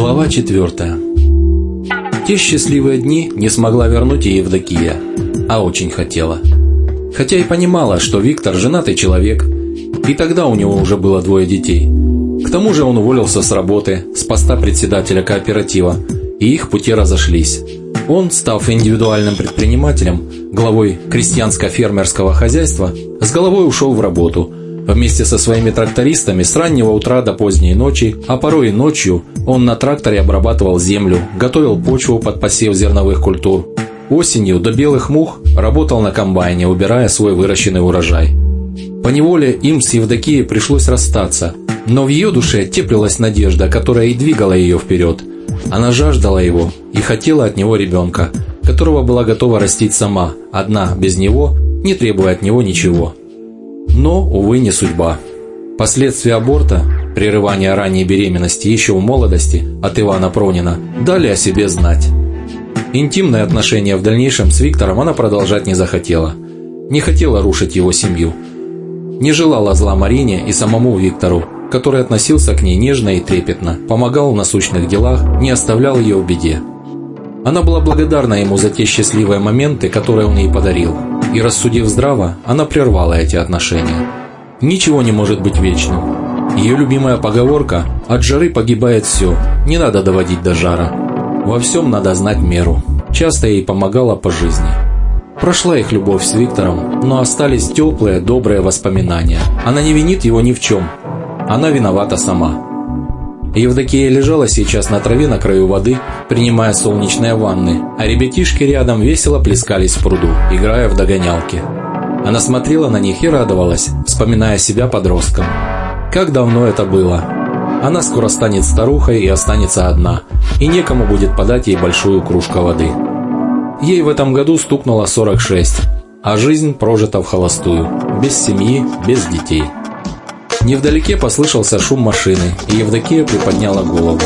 Глава четвертая. Те счастливые дни не смогла вернуть и Евдокия, а очень хотела. Хотя и понимала, что Виктор женатый человек, и тогда у него уже было двое детей. К тому же он уволился с работы, с поста председателя кооператива, и их пути разошлись. Он, став индивидуальным предпринимателем, главой крестьянско-фермерского хозяйства, с головой ушел в работу – Вместе со своими трактористами с раннего утра до поздней ночи, а порой и ночью, он на тракторе обрабатывал землю, готовил почву под посев зерновых культур. Осенью до белых мух работал на комбайне, убирая свой выращенный урожай. По неволе им с Евдокией пришлось расстаться, но в ее душе теплилась надежда, которая и двигала ее вперед. Она жаждала его и хотела от него ребенка, которого была готова растить сама, одна, без него, не требуя от него ничего. Но, увы, не судьба. Последствия аборта, прерывания ранней беременности еще в молодости от Ивана Пронина, дали о себе знать. Интимные отношения в дальнейшем с Виктором она продолжать не захотела. Не хотела рушить его семью. Не желала зла Марине и самому Виктору, который относился к ней нежно и трепетно, помогал в насущных делах, не оставлял ее в беде. Она была благодарна ему за те счастливые моменты, которые он ей подарил – и рассудив здраво, она прервала эти отношения. Ничего не может быть вечным. Ее любимая поговорка «от жары погибает все, не надо доводить до жара». Во всем надо знать меру. Часто ей помогала по жизни. Прошла их любовь с Виктором, но остались теплые, добрые воспоминания. Она не винит его ни в чем. Она виновата сама. Евдокия лежала сейчас на траве на краю воды, принимая солнечные ванны, а ребятишки рядом весело плескались в пруду, играя в догонялки. Она смотрела на них и радовалась, вспоминая себя подростком. Как давно это было. Она скоро станет старухой и останется одна, и некому будет подать ей большую кружку воды. Ей в этом году стукнуло 46, а жизнь прожита в холостую, без семьи, без детей. Невдалеке послышался шум машины, и Евдокия приподняла голову.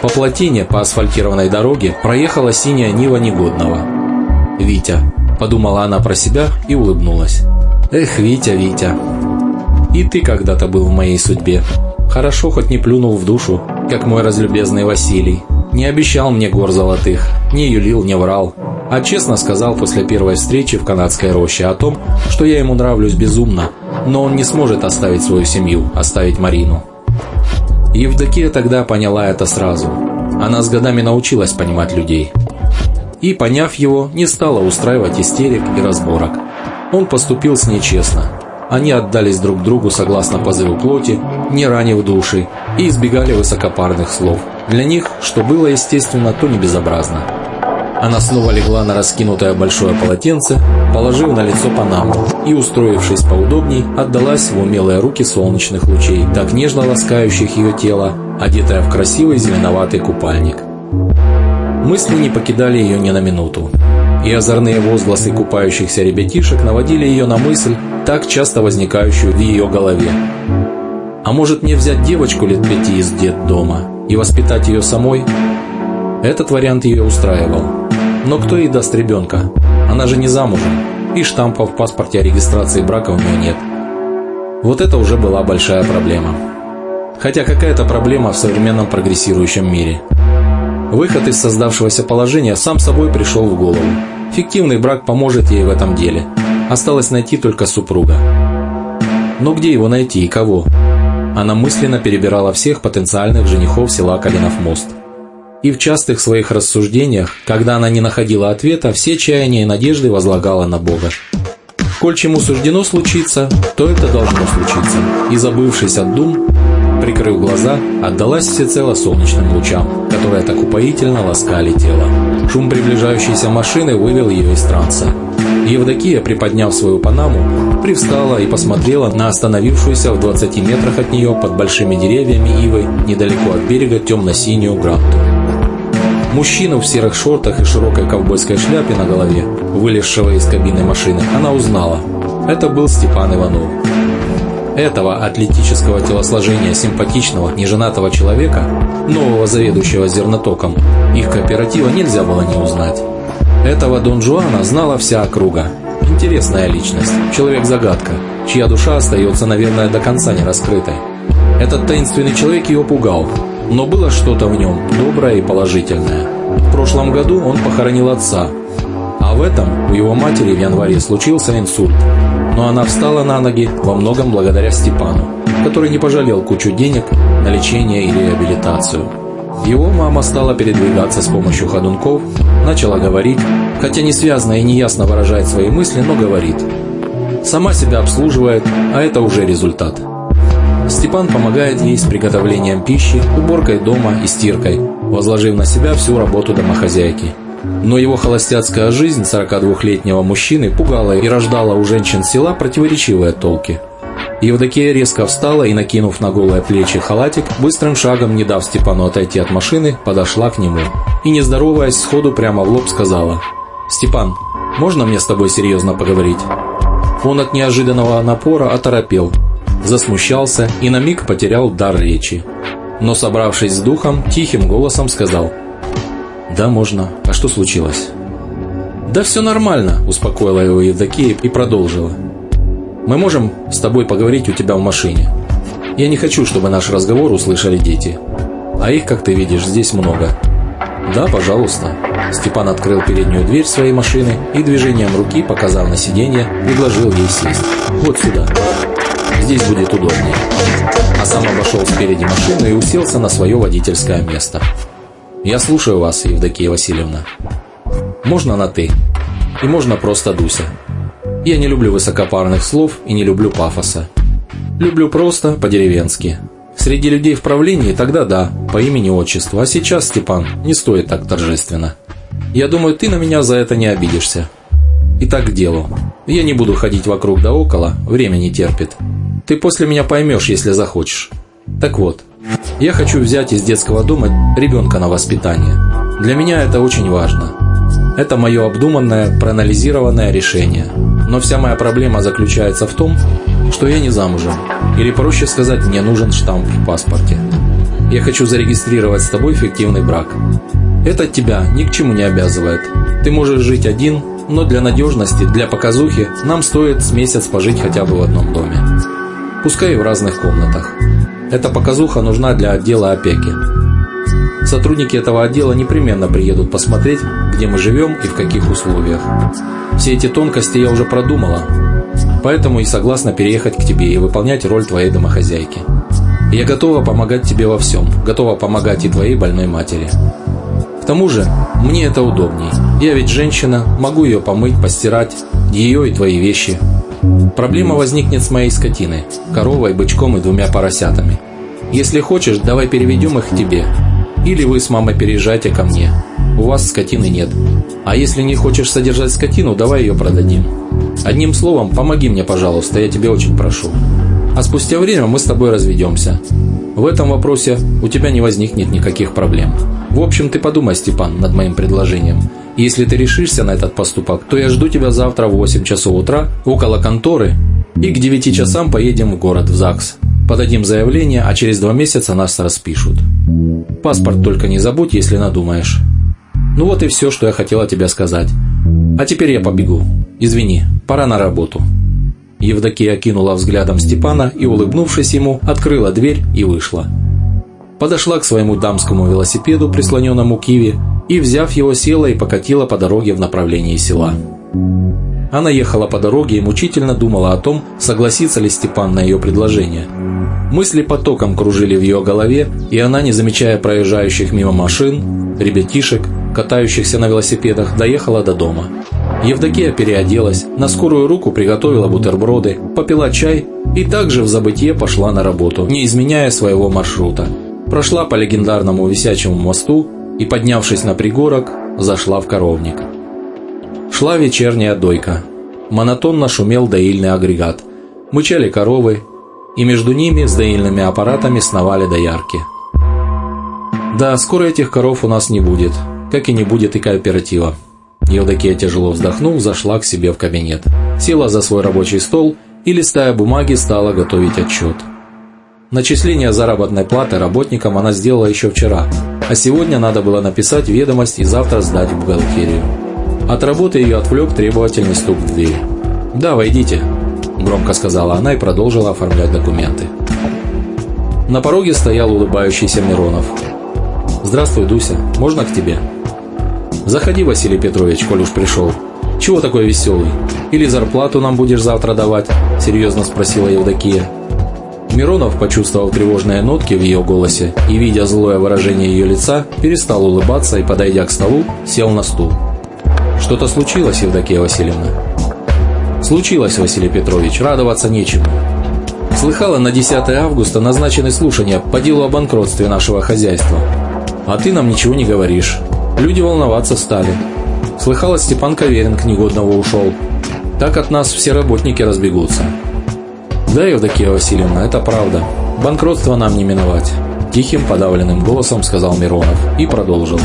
По плотине, по асфальтированной дороге, проехала синяя Нива Негодного. «Витя», – подумала она про себя и улыбнулась. «Эх, Витя, Витя, и ты когда-то был в моей судьбе. Хорошо, хоть не плюнул в душу, как мой разлюбезный Василий. Не обещал мне гор золотых, не юлил, не врал, а честно сказал после первой встречи в канадской роще о том, что я ему нравлюсь безумно, но он не сможет оставить свою семью, оставить Марину. Евдокия тогда поняла это сразу. Она с годами научилась понимать людей. И, поняв его, не стала устраивать истерик и разборок. Он поступил с ней честно. Они отдались друг другу согласно позыву плоти, не ранив души, и избегали высокопарных слов. Для них, что было естественно, то не безобразно. Она снова легла на раскинутое большое полотенце, положив на лицо панаму и, устроившись поудобней, отдалась в умелые руки солнечных лучей, так нежно ласкающих ее тело, одетая в красивый зеленоватый купальник. Мысли не покидали ее ни на минуту. И озорные возгласы купающихся ребятишек наводили ее на мысль, так часто возникающую в ее голове. А может мне взять девочку лет пяти из детдома и воспитать ее самой? Этот вариант ее устраивал. Но кто ей даст ребенка? Она же не замужем, и штампа в паспорте о регистрации брака у нее нет. Вот это уже была большая проблема. Хотя какая-то проблема в современном прогрессирующем мире. Выход из создавшегося положения сам собой пришел в голову. Фиктивный брак поможет ей в этом деле. Осталось найти только супруга. Но где его найти и кого? Она мысленно перебирала всех потенциальных женихов села Калинов мост – и в частых своих рассуждениях, когда она не находила ответа, все чаяния и надежды возлагала на Бога. Коль чему суждено случиться, то это должно случиться. И забывшись от дум, прикрыв глаза, отдалась всецело солнечным лучам, которые так упоительно ласкали тело. Шум приближающейся машины вывел ее из транса. Евдокия, приподняв свою панаму, привстала и посмотрела на остановившуюся в 20 метрах от нее под большими деревьями ивой недалеко от берега темно-синюю гранту. Мужчину в серых шортах и широкой ковбойской шляпе на голове, вылезшего из кабины машины, она узнала. Это был Степан Иванов. Этого атлетического телосложения симпатичного, неженатого человека, нового заведующего зернотоком, их кооператива нельзя было не узнать. Этого Дон Жуана знала вся округа. Интересная личность, человек-загадка, чья душа остается, наверное, до конца не раскрытой. Этот таинственный человек ее пугал, но было что-то в нем доброе и положительное. В прошлом году он похоронил отца, а в этом у его матери в январе случился инсульт. Но она встала на ноги во многом благодаря Степану, который не пожалел кучу денег на лечение и реабилитацию. Его мама стала передвигаться с помощью ходунков, начала говорить, хотя не связно и неясно выражает свои мысли, но говорит. Сама себя обслуживает, а это уже результат. Степан помогает ей с приготовлением пищи, уборкой дома и стиркой, возложив на себя всю работу домохозяйки. Но его холостяцкая жизнь 42-летнего мужчины пугала и рождала у женщин села противоречивые толки – Евдокия резко встала и, накинув на голые плечи халатик, быстрым шагом, не дав Степану отойти от машины, подошла к нему. И, не здороваясь, сходу прямо в лоб сказала «Степан, можно мне с тобой серьезно поговорить?» Он от неожиданного напора оторопел, засмущался и на миг потерял дар речи. Но, собравшись с духом, тихим голосом сказал «Да, можно. А что случилось?» «Да все нормально», – успокоила его Евдокия и продолжила. Мы можем с тобой поговорить у тебя в машине. Я не хочу, чтобы наш разговор услышали дети. А их, как ты видишь, здесь много. Да, пожалуйста. Степан открыл переднюю дверь своей машины и движением руки, показав на сиденье, предложил ей сесть. Вот сюда. Здесь будет удобнее. А сам обошел спереди машину и уселся на свое водительское место. Я слушаю вас, Евдокия Васильевна. Можно на «ты». И можно просто Дуся. Я не люблю высокопарных слов и не люблю пафоса. Люблю просто, по-деревенски. Среди людей в правлении тогда да, по имени-отчеству, а сейчас, Степан, не стоит так торжественно. Я думаю, ты на меня за это не обидишься. Итак, к делу. Я не буду ходить вокруг да около, время не терпит. Ты после меня поймешь, если захочешь. Так вот, я хочу взять из детского дома ребенка на воспитание. Для меня это очень важно. Это мое обдуманное, проанализированное решение – но вся моя проблема заключается в том, что я не замужем. Или проще сказать, мне нужен штамп в паспорте. Я хочу зарегистрировать с тобой фиктивный брак. Это тебя ни к чему не обязывает. Ты можешь жить один, но для надежности, для показухи нам стоит с месяц пожить хотя бы в одном доме. Пускай и в разных комнатах. Эта показуха нужна для отдела опеки. Сотрудники этого отдела непременно приедут посмотреть, где мы живем и в каких условиях. Все эти тонкости я уже продумала, поэтому и согласна переехать к тебе и выполнять роль твоей домохозяйки. Я готова помогать тебе во всем, готова помогать и твоей больной матери. К тому же, мне это удобней. Я ведь женщина, могу ее помыть, постирать, ее и твои вещи. Проблема возникнет с моей скотиной, коровой, бычком и двумя поросятами. Если хочешь, давай переведем их к тебе, или вы с мамой переезжайте ко мне. У вас скотины нет. А если не хочешь содержать скотину, давай ее продадим. Одним словом, помоги мне, пожалуйста, я тебе очень прошу. А спустя время мы с тобой разведемся. В этом вопросе у тебя не возникнет никаких проблем. В общем, ты подумай, Степан, над моим предложением. Если ты решишься на этот поступок, то я жду тебя завтра в 8 часов утра около конторы и к 9 часам поедем в город, в ЗАГС. Подадим заявление, а через два месяца нас распишут. Паспорт только не забудь, если надумаешь. Ну вот и все, что я хотела тебе сказать. А теперь я побегу. Извини, пора на работу». Евдокия окинула взглядом Степана и, улыбнувшись ему, открыла дверь и вышла. Подошла к своему дамскому велосипеду, прислоненному к Иве, и, взяв его, села и покатила по дороге в направлении села. Она ехала по дороге и мучительно думала о том, согласится ли Степан на ее предложение – Мысли потоком кружили в ее голове, и она, не замечая проезжающих мимо машин, ребятишек, катающихся на велосипедах, доехала до дома. Евдокия переоделась, на скорую руку приготовила бутерброды, попила чай и также в забытье пошла на работу, не изменяя своего маршрута. Прошла по легендарному висячему мосту и, поднявшись на пригорок, зашла в коровник. Шла вечерняя дойка. Монотонно шумел доильный агрегат. Мычали коровы, и между ними с доильными аппаратами сновали доярки. Да, скоро этих коров у нас не будет, как и не будет и кооператива. Евдокия, тяжело вздохнув, зашла к себе в кабинет. Села за свой рабочий стол и, листая бумаги, стала готовить отчет. Начисление заработной платы работникам она сделала еще вчера, а сегодня надо было написать ведомость и завтра сдать в бухгалтерию. От работы ее отвлек требовательный стук в дверь. «Да, войдите», – громко сказала она и продолжила оформлять документы. На пороге стоял улыбающийся Миронов. «Здравствуй, Дуся. Можно к тебе?» «Заходи, Василий Петрович, коль уж пришел. Чего такой веселый? Или зарплату нам будешь завтра давать?» – серьезно спросила Евдокия. Миронов, почувствовав тревожные нотки в ее голосе и видя злое выражение ее лица, перестал улыбаться и, подойдя к столу, сел на стул. «Что-то случилось, Евдокия Васильевна?» «Случилось, Василий Петрович, радоваться нечему. Слыхала, на 10 августа назначены слушания по делу о банкротстве нашего хозяйства. А ты нам ничего не говоришь. Люди волноваться стали. Слыхала, Степан Каверин к негодного ушел. Так от нас все работники разбегутся. Да, Евдокия Васильевна, это правда. Банкротство нам не миновать. Тихим, подавленным голосом сказал Миронов и продолжил.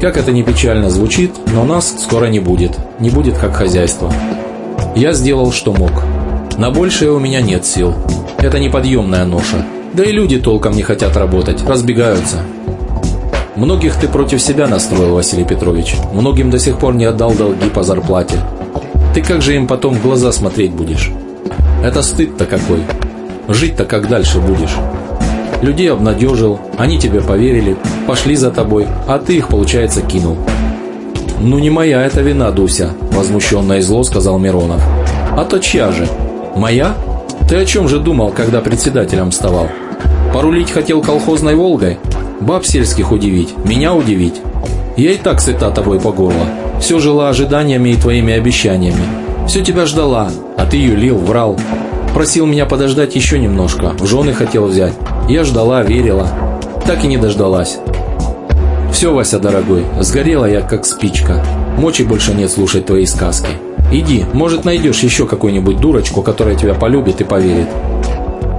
Как это не печально звучит, но нас скоро не будет. Не будет как хозяйство. Я сделал, что мог. На большее у меня нет сил. Это неподъемная ноша. Да и люди толком не хотят работать, разбегаются. Многих ты против себя настроил, Василий Петрович. Многим до сих пор не отдал долги по зарплате. Ты как же им потом в глаза смотреть будешь? Это стыд-то какой. Жить-то как дальше будешь? Людей обнадежил, они тебе поверили, пошли за тобой, а ты их, получается, кинул. «Ну не моя это вина, Дуся», – возмущенно и зло сказал Миронов. «А то чья же? Моя? Ты о чем же думал, когда председателем вставал? Порулить хотел колхозной «Волгой»? Баб сельских удивить? Меня удивить? Я и так сыта тобой по горло. Все жила ожиданиями и твоими обещаниями. Все тебя ждала, а ты юлил, врал. Просил меня подождать еще немножко, в жены хотел взять. Я ждала, верила. Так и не дождалась. Все, Вася, дорогой, сгорела я как спичка. Мочи больше нет слушать твои сказки. Иди, может найдешь еще какую-нибудь дурочку, которая тебя полюбит и поверит.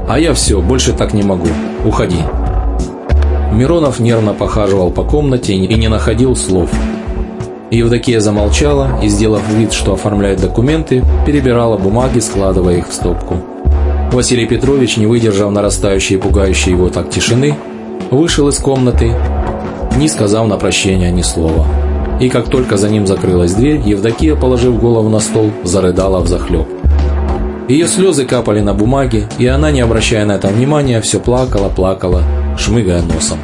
А я все, больше так не могу. Уходи. Миронов нервно похаживал по комнате и не находил слов. Евдокия замолчала и, сделав вид, что оформляет документы, перебирала бумаги, складывая их в стопку. Василий Петрович, не выдержав нарастающей и пугающей его так тишины, вышел из комнаты, не сказав на прощение ни слова. И как только за ним закрылась дверь, Евдокия, положив голову на стол, зарыдала взахлеб. Ее слезы капали на бумаге, и она, не обращая на это внимания, все плакала, плакала, шмыгая носом.